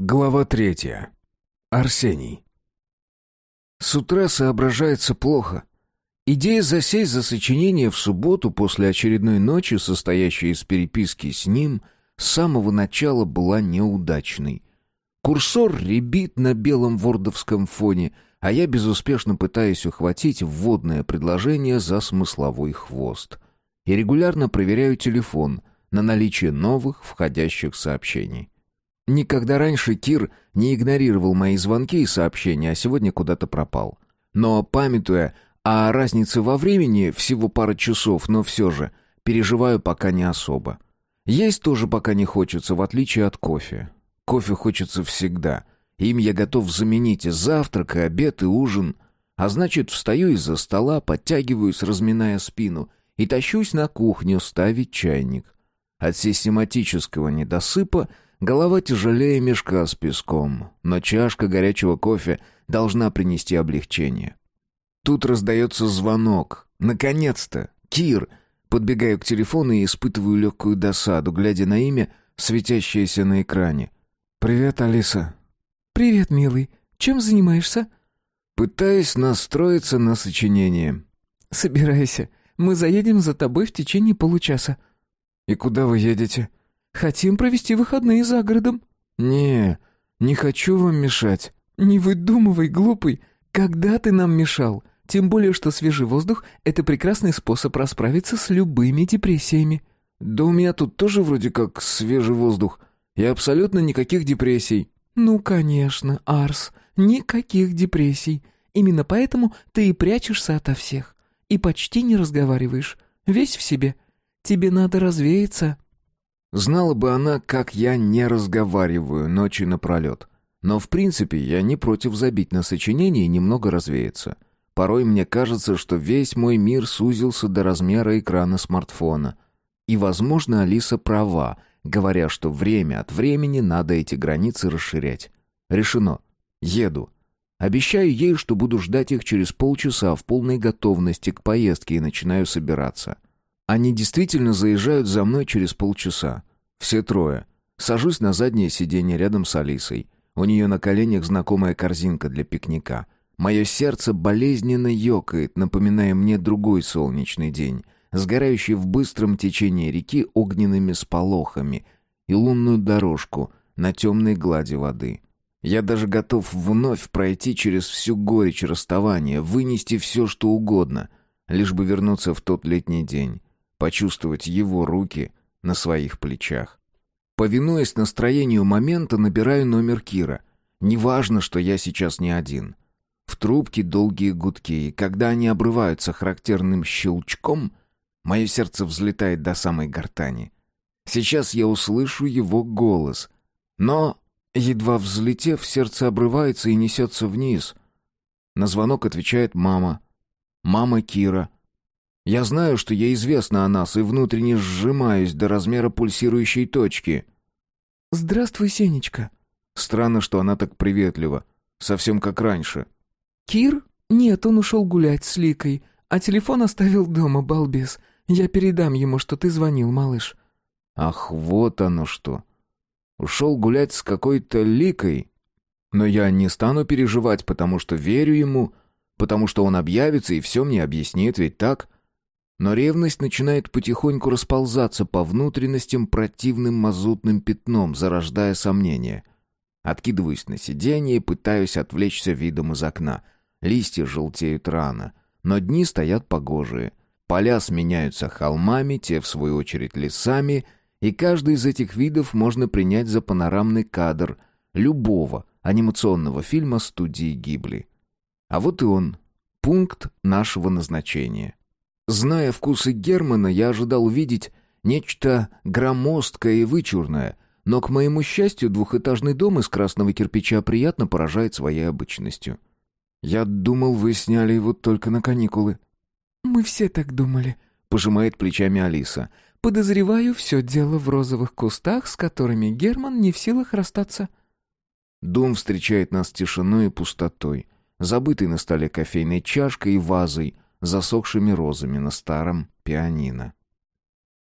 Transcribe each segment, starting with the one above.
Глава третья. Арсений. С утра соображается плохо. Идея засесть за сочинение в субботу после очередной ночи, состоящей из переписки с ним, с самого начала была неудачной. Курсор ребит на белом вордовском фоне, а я безуспешно пытаюсь ухватить вводное предложение за смысловой хвост. И регулярно проверяю телефон на наличие новых входящих сообщений. Никогда раньше Кир не игнорировал мои звонки и сообщения, а сегодня куда-то пропал. Но, памятуя о разнице во времени, всего пара часов, но все же, переживаю пока не особо. Есть тоже пока не хочется, в отличие от кофе. Кофе хочется всегда. Им я готов заменить и завтрак, и обед, и ужин. А значит, встаю из-за стола, подтягиваюсь, разминая спину, и тащусь на кухню ставить чайник. От систематического недосыпа Голова тяжелее мешка с песком, но чашка горячего кофе должна принести облегчение. Тут раздается звонок. Наконец-то! Кир! Подбегаю к телефону и испытываю легкую досаду, глядя на имя, светящееся на экране. «Привет, Алиса». «Привет, милый. Чем занимаешься?» Пытаюсь настроиться на сочинение. «Собирайся. Мы заедем за тобой в течение получаса». «И куда вы едете?» Хотим провести выходные за городом». «Не, не хочу вам мешать». «Не выдумывай, глупый. Когда ты нам мешал? Тем более, что свежий воздух — это прекрасный способ расправиться с любыми депрессиями». «Да у меня тут тоже вроде как свежий воздух. И абсолютно никаких депрессий». «Ну, конечно, Арс, никаких депрессий. Именно поэтому ты и прячешься ото всех. И почти не разговариваешь. Весь в себе. Тебе надо развеяться». Знала бы она, как я не разговариваю ночи напролет. Но в принципе я не против забить на сочинение и немного развеяться. Порой мне кажется, что весь мой мир сузился до размера экрана смартфона. И, возможно, Алиса права, говоря, что время от времени надо эти границы расширять. Решено. Еду. Обещаю ей, что буду ждать их через полчаса в полной готовности к поездке и начинаю собираться. Они действительно заезжают за мной через полчаса. Все трое. Сажусь на заднее сиденье рядом с Алисой. У нее на коленях знакомая корзинка для пикника. Мое сердце болезненно ёкает, напоминая мне другой солнечный день, сгорающий в быстром течении реки огненными сполохами и лунную дорожку на темной глади воды. Я даже готов вновь пройти через всю горечь расставания, вынести все, что угодно, лишь бы вернуться в тот летний день почувствовать его руки на своих плечах. Повинуясь настроению момента, набираю номер Кира. Неважно, что я сейчас не один. В трубке долгие гудки, и когда они обрываются характерным щелчком, мое сердце взлетает до самой гортани. Сейчас я услышу его голос, но, едва взлетев, сердце обрывается и несется вниз. На звонок отвечает мама. Мама Кира, я знаю, что ей известно о нас, и внутренне сжимаюсь до размера пульсирующей точки. «Здравствуй, Сенечка». Странно, что она так приветлива. Совсем как раньше. «Кир? Нет, он ушел гулять с Ликой, а телефон оставил дома, балбес. Я передам ему, что ты звонил, малыш». «Ах, вот оно что. Ушел гулять с какой-то Ликой. Но я не стану переживать, потому что верю ему, потому что он объявится и все мне объяснит, ведь так?» Но ревность начинает потихоньку расползаться по внутренностям противным мазутным пятном, зарождая сомнения. Откидываюсь на сиденье и пытаюсь отвлечься видом из окна. Листья желтеют рано, но дни стоят погожие. Поля сменяются холмами, те, в свою очередь, лесами, и каждый из этих видов можно принять за панорамный кадр любого анимационного фильма студии Гибли. А вот и он, пункт нашего назначения. Зная вкусы Германа, я ожидал увидеть нечто громоздкое и вычурное, но, к моему счастью, двухэтажный дом из красного кирпича приятно поражает своей обычностью. «Я думал, вы сняли его только на каникулы». «Мы все так думали», — пожимает плечами Алиса. «Подозреваю, все дело в розовых кустах, с которыми Герман не в силах расстаться». Дом встречает нас тишиной и пустотой, забытой на столе кофейной чашкой и вазой — засохшими розами на старом пианино.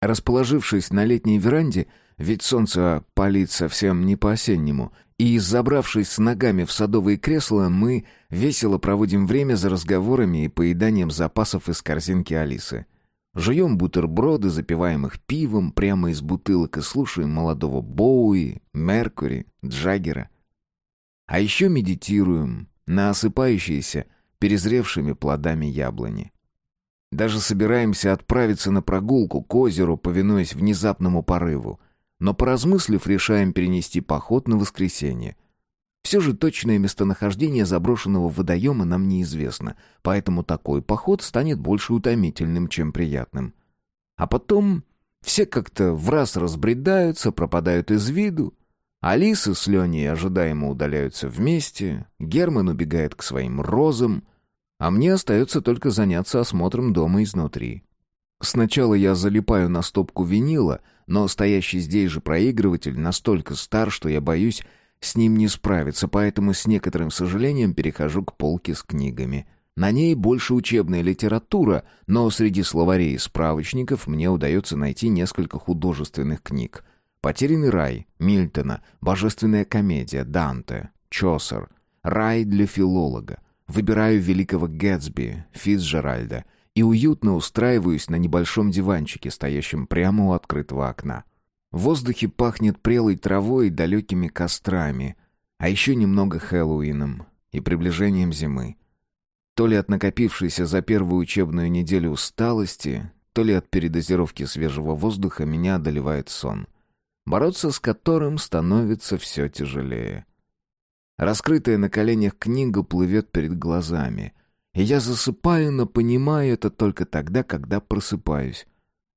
Расположившись на летней веранде, ведь солнце палит совсем не по-осеннему, И, забравшись с ногами в садовые кресла, мы весело проводим время за разговорами и поеданием запасов из корзинки Алисы. Жуем бутерброды, запиваем их пивом прямо из бутылок и слушаем молодого Боуи, Меркури, Джаггера. А еще медитируем на осыпающиеся перезревшими плодами яблони. Даже собираемся отправиться на прогулку к озеру, повинуясь внезапному порыву. Но поразмыслив, решаем перенести поход на воскресенье. Все же точное местонахождение заброшенного водоема нам неизвестно, поэтому такой поход станет больше утомительным, чем приятным. А потом все как-то в раз разбредаются, пропадают из виду. Алиса с Леней ожидаемо удаляются вместе, Герман убегает к своим розам — а мне остается только заняться осмотром дома изнутри. Сначала я залипаю на стопку винила, но стоящий здесь же проигрыватель настолько стар, что я боюсь с ним не справиться, поэтому с некоторым сожалением перехожу к полке с книгами. На ней больше учебная литература, но среди словарей и справочников мне удается найти несколько художественных книг. «Потерянный рай» Мильтона, «Божественная комедия» Данте, Чосер, «Рай для филолога», Выбираю великого Гэтсби, Фицджеральда, и уютно устраиваюсь на небольшом диванчике, стоящем прямо у открытого окна. В воздухе пахнет прелой травой и далекими кострами, а еще немного Хэллоуином и приближением зимы. То ли от накопившейся за первую учебную неделю усталости, то ли от передозировки свежего воздуха меня одолевает сон, бороться с которым становится все тяжелее. Раскрытая на коленях книга плывет перед глазами. И я засыпаю, но понимаю это только тогда, когда просыпаюсь.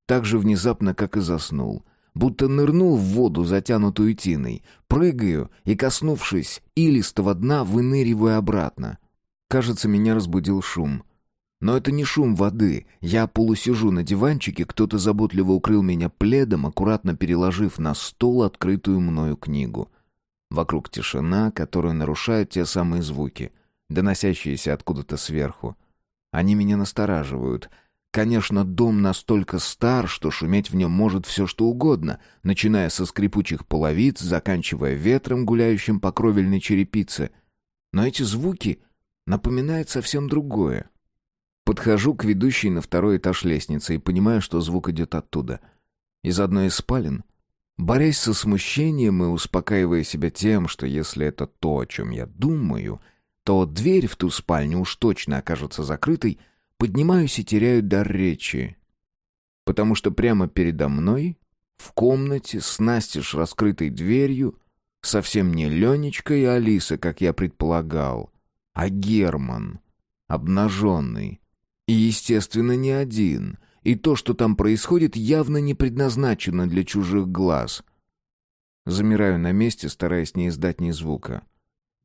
Так же внезапно, как и заснул. Будто нырнул в воду, затянутую тиной. Прыгаю и, коснувшись илистого дна, выныриваю обратно. Кажется, меня разбудил шум. Но это не шум воды. Я полусижу на диванчике, кто-то заботливо укрыл меня пледом, аккуратно переложив на стол открытую мною книгу. Вокруг тишина, которую нарушают те самые звуки, доносящиеся откуда-то сверху. Они меня настораживают. Конечно, дом настолько стар, что шуметь в нем может все что угодно, начиная со скрипучих половиц, заканчивая ветром, гуляющим по кровельной черепице. Но эти звуки напоминают совсем другое. Подхожу к ведущей на второй этаж лестницы и понимаю, что звук идет оттуда. Из одной из спален Борясь со смущением и успокаивая себя тем, что если это то, о чем я думаю, то дверь в ту спальню уж точно окажется закрытой, поднимаюсь и теряю дар речи. Потому что прямо передо мной, в комнате с настежь раскрытой дверью, совсем не Ленечка и Алиса, как я предполагал, а Герман, обнаженный. И, естественно, не один — и то, что там происходит, явно не предназначено для чужих глаз. Замираю на месте, стараясь не издать ни звука.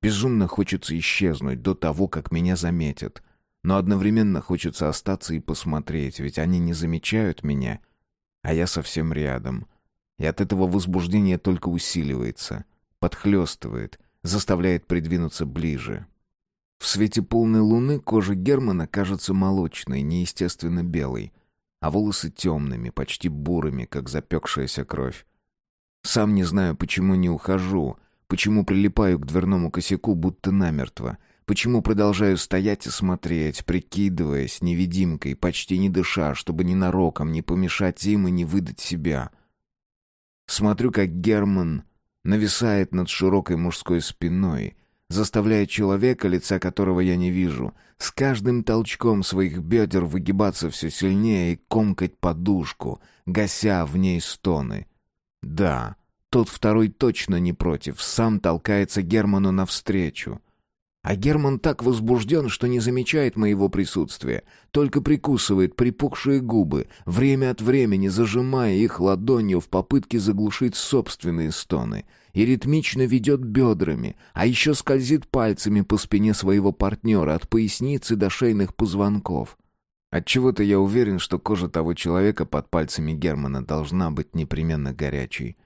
Безумно хочется исчезнуть до того, как меня заметят. Но одновременно хочется остаться и посмотреть, ведь они не замечают меня, а я совсем рядом. И от этого возбуждение только усиливается, подхлестывает, заставляет придвинуться ближе. В свете полной луны кожа Германа кажется молочной, неестественно белой — а волосы темными, почти бурыми, как запекшаяся кровь. Сам не знаю, почему не ухожу, почему прилипаю к дверному косяку, будто намертво, почему продолжаю стоять и смотреть, прикидываясь невидимкой, почти не дыша, чтобы ненароком не помешать им и не выдать себя. Смотрю, как Герман нависает над широкой мужской спиной, заставляя человека, лица которого я не вижу, с каждым толчком своих бедер выгибаться все сильнее и комкать подушку, гася в ней стоны. Да, тот второй точно не против, сам толкается Герману навстречу. А Герман так возбужден, что не замечает моего присутствия, только прикусывает припухшие губы, время от времени зажимая их ладонью в попытке заглушить собственные стоны, и ритмично ведет бедрами, а еще скользит пальцами по спине своего партнера от поясницы до шейных позвонков. Отчего-то я уверен, что кожа того человека под пальцами Германа должна быть непременно горячей.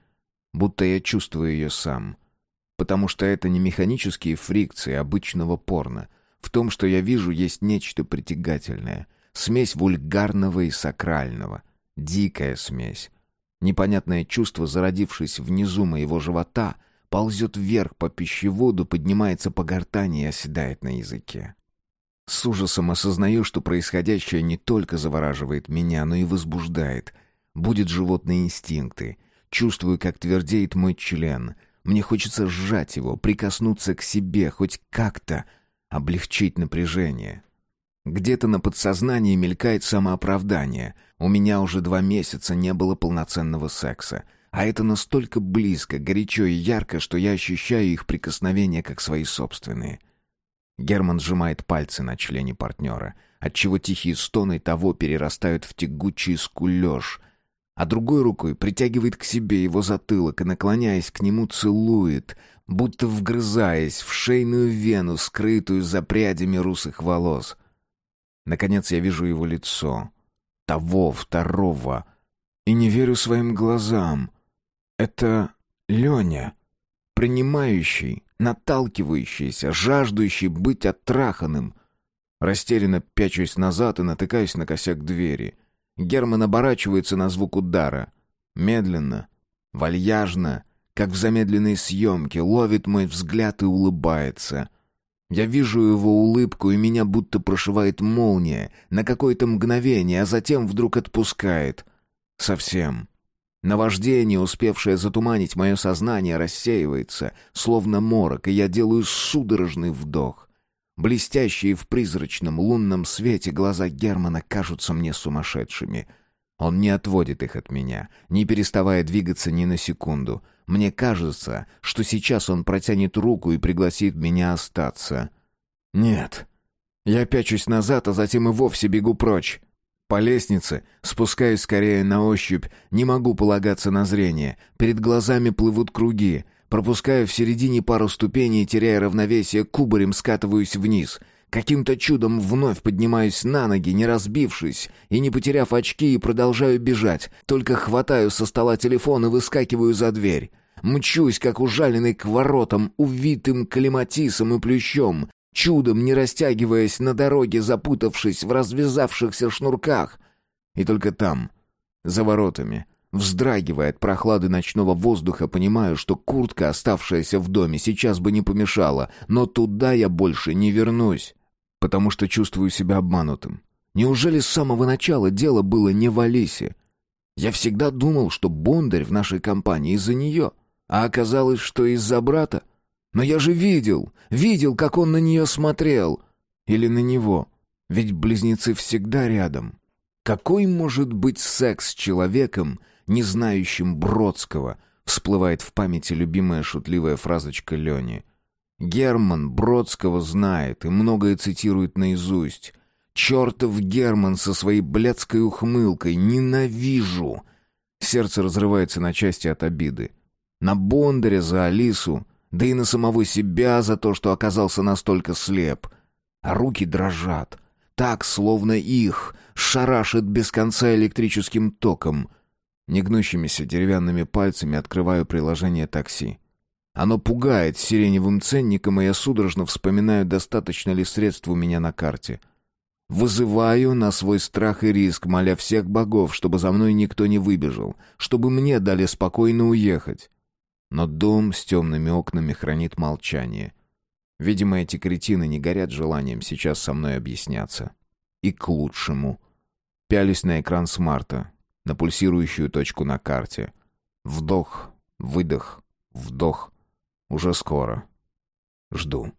Будто я чувствую ее сам — потому что это не механические фрикции обычного порно. В том, что я вижу, есть нечто притягательное. Смесь вульгарного и сакрального. Дикая смесь. Непонятное чувство, зародившись внизу моего живота, ползет вверх по пищеводу, поднимается по гортани и оседает на языке. С ужасом осознаю, что происходящее не только завораживает меня, но и возбуждает. Будет животные инстинкты. Чувствую, как твердеет мой член. Мне хочется сжать его, прикоснуться к себе, хоть как-то облегчить напряжение. Где-то на подсознании мелькает самооправдание. У меня уже два месяца не было полноценного секса. А это настолько близко, горячо и ярко, что я ощущаю их прикосновения как свои собственные. Герман сжимает пальцы на члене партнера, отчего тихие стоны того перерастают в тягучий скулеж, а другой рукой притягивает к себе его затылок и, наклоняясь к нему, целует, будто вгрызаясь в шейную вену, скрытую за прядями русых волос. Наконец я вижу его лицо, того, второго, и не верю своим глазам. Это Леня, принимающий, наталкивающийся, жаждущий быть оттраханным. Растерянно пячусь назад и натыкаюсь на косяк двери. Герман оборачивается на звук удара. Медленно, вальяжно, как в замедленной съемке, ловит мой взгляд и улыбается. Я вижу его улыбку, и меня будто прошивает молния на какое-то мгновение, а затем вдруг отпускает. Совсем. Наваждение, успевшее затуманить мое сознание, рассеивается, словно морок, и я делаю судорожный вдох. Блестящие в призрачном лунном свете глаза Германа кажутся мне сумасшедшими. Он не отводит их от меня, не переставая двигаться ни на секунду. Мне кажется, что сейчас он протянет руку и пригласит меня остаться. Нет. Я пячусь назад, а затем и вовсе бегу прочь. По лестнице спускаюсь скорее на ощупь, не могу полагаться на зрение. Перед глазами плывут круги. Пропускаю в середине пару ступеней, теряя равновесие, кубарем скатываюсь вниз. Каким-то чудом вновь поднимаюсь на ноги, не разбившись и не потеряв очки, и продолжаю бежать. Только хватаю со стола телефон и выскакиваю за дверь. Мчусь, как ужаленный к воротам, увитым клематисом и плющом чудом не растягиваясь на дороге, запутавшись в развязавшихся шнурках. И только там, за воротами, вздрагивая от прохлады ночного воздуха, понимаю, что куртка, оставшаяся в доме, сейчас бы не помешала, но туда я больше не вернусь, потому что чувствую себя обманутым. Неужели с самого начала дело было не в Алисе? Я всегда думал, что Бондарь в нашей компании из-за нее, а оказалось, что из-за брата. Но я же видел, видел, как он на нее смотрел. Или на него. Ведь близнецы всегда рядом. Какой может быть секс с человеком, не знающим Бродского, всплывает в памяти любимая шутливая фразочка Лени. Герман Бродского знает и многое цитирует наизусть. «Чертов Герман со своей блядской ухмылкой! Ненавижу!» Сердце разрывается на части от обиды. На Бондаря за Алису, да и на самого себя за то, что оказался настолько слеп. А руки дрожат, так, словно их шарашит без конца электрическим током. Негнущимися деревянными пальцами открываю приложение такси. Оно пугает сиреневым ценником, и я судорожно вспоминаю, достаточно ли средств у меня на карте. Вызываю на свой страх и риск, моля всех богов, чтобы за мной никто не выбежал, чтобы мне дали спокойно уехать. Но дом с темными окнами хранит молчание. Видимо, эти кретины не горят желанием сейчас со мной объясняться. И к лучшему. Пялись на экран смарта, на пульсирующую точку на карте. Вдох, выдох, вдох. Уже скоро. Жду.